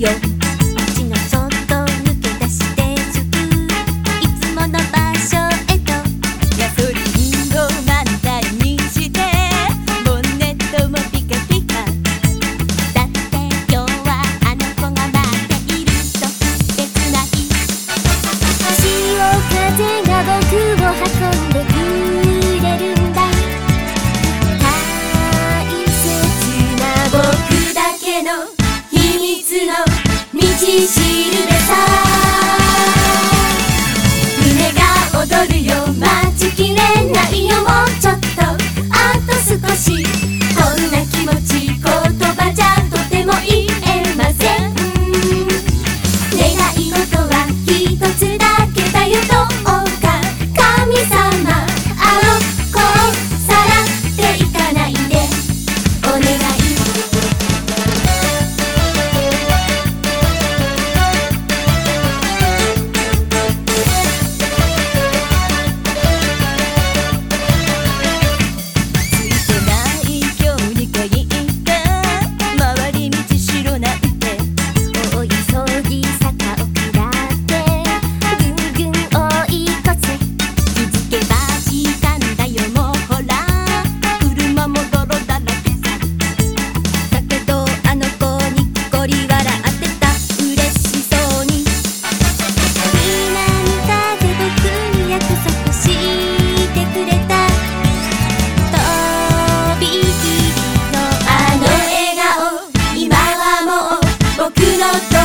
Radio. みちしるべさ。胸が躍るよ街 Mira